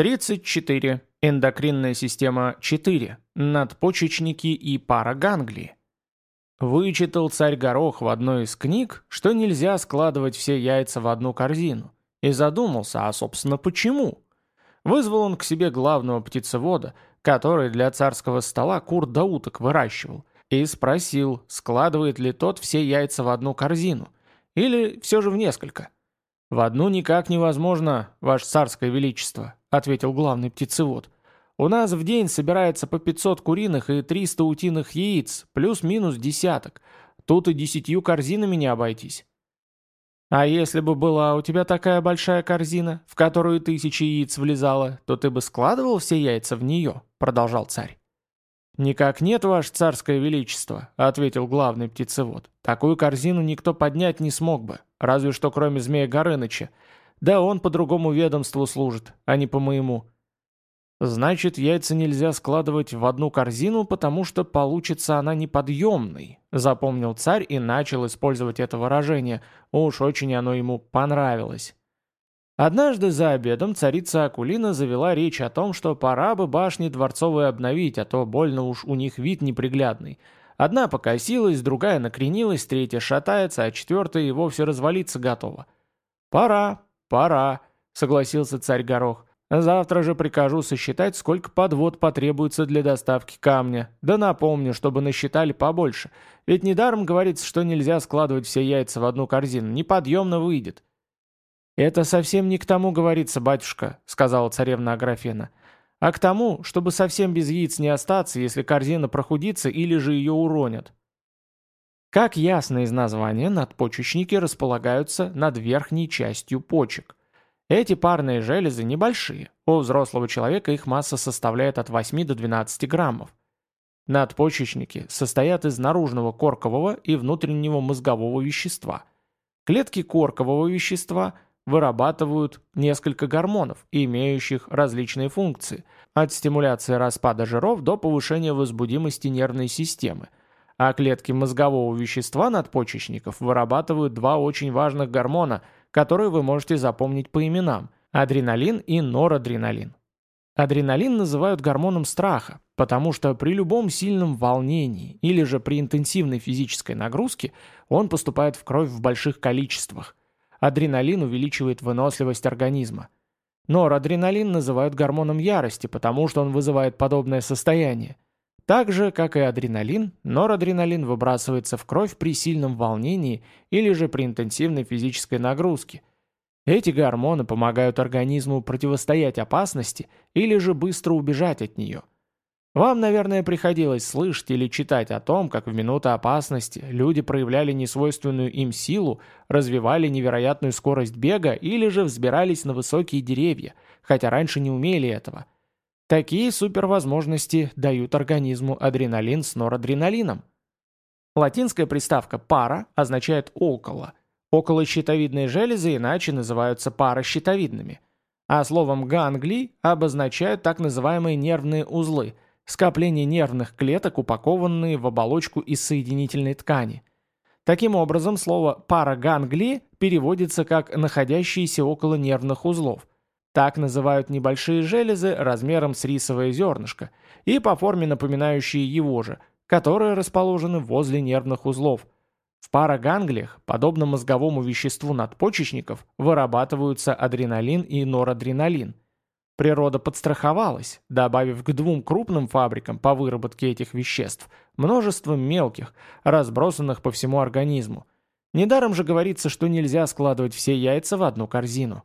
34. Эндокринная система 4. Надпочечники и параганглии. Вычитал царь Горох в одной из книг, что нельзя складывать все яйца в одну корзину. И задумался, а собственно почему? Вызвал он к себе главного птицевода, который для царского стола кур да уток выращивал, и спросил, складывает ли тот все яйца в одну корзину, или все же в несколько. «В одну никак невозможно, ваше царское величество», — ответил главный птицевод. «У нас в день собирается по 500 куриных и 300 утиных яиц, плюс-минус десяток. Тут и десятью корзинами не обойтись». «А если бы была у тебя такая большая корзина, в которую тысячи яиц влезало, то ты бы складывал все яйца в нее?» — продолжал царь. «Никак нет, ваше царское величество», — ответил главный птицевод. «Такую корзину никто поднять не смог бы, разве что кроме змея Горыныча. Да он по другому ведомству служит, а не по моему. Значит, яйца нельзя складывать в одну корзину, потому что получится она неподъемной, запомнил царь и начал использовать это выражение. Уж очень оно ему понравилось. Однажды за обедом царица Акулина завела речь о том, что пора бы башни дворцовые обновить, а то больно уж у них вид неприглядный. Одна покосилась, другая накренилась, третья шатается, а четвертая и вовсе развалиться готова. «Пора, «Пора», — согласился царь Горох. «Завтра же прикажу сосчитать, сколько подвод потребуется для доставки камня. Да напомню, чтобы насчитали побольше. Ведь недаром говорится, что нельзя складывать все яйца в одну корзину. Неподъемно выйдет». «Это совсем не к тому говорится, батюшка», — сказала царевна Аграфена. «А к тому, чтобы совсем без яиц не остаться, если корзина прохудится или же ее уронят». Как ясно из названия, надпочечники располагаются над верхней частью почек. Эти парные железы небольшие, у взрослого человека их масса составляет от 8 до 12 граммов. Надпочечники состоят из наружного коркового и внутреннего мозгового вещества. Клетки коркового вещества вырабатывают несколько гормонов, имеющих различные функции, от стимуляции распада жиров до повышения возбудимости нервной системы – а клетки мозгового вещества надпочечников вырабатывают два очень важных гормона, которые вы можете запомнить по именам – адреналин и норадреналин. Адреналин называют гормоном страха, потому что при любом сильном волнении или же при интенсивной физической нагрузке он поступает в кровь в больших количествах. Адреналин увеличивает выносливость организма. Норадреналин называют гормоном ярости, потому что он вызывает подобное состояние. Так же, как и адреналин, норадреналин выбрасывается в кровь при сильном волнении или же при интенсивной физической нагрузке. Эти гормоны помогают организму противостоять опасности или же быстро убежать от нее. Вам, наверное, приходилось слышать или читать о том, как в минуты опасности люди проявляли несвойственную им силу, развивали невероятную скорость бега или же взбирались на высокие деревья, хотя раньше не умели этого – Такие супервозможности дают организму адреналин с норадреналином. Латинская приставка «пара» означает «около». Околощитовидные железы иначе называются паращитовидными. А словом «ганглий» обозначают так называемые нервные узлы – скопление нервных клеток, упакованные в оболочку из соединительной ткани. Таким образом, слово «параганглии» переводится как «находящиеся около нервных узлов», так называют небольшие железы размером с рисовое зернышко и по форме напоминающие его же, которые расположены возле нервных узлов. В параганглиях, подобно мозговому веществу надпочечников, вырабатываются адреналин и норадреналин. Природа подстраховалась, добавив к двум крупным фабрикам по выработке этих веществ множество мелких, разбросанных по всему организму. Недаром же говорится, что нельзя складывать все яйца в одну корзину.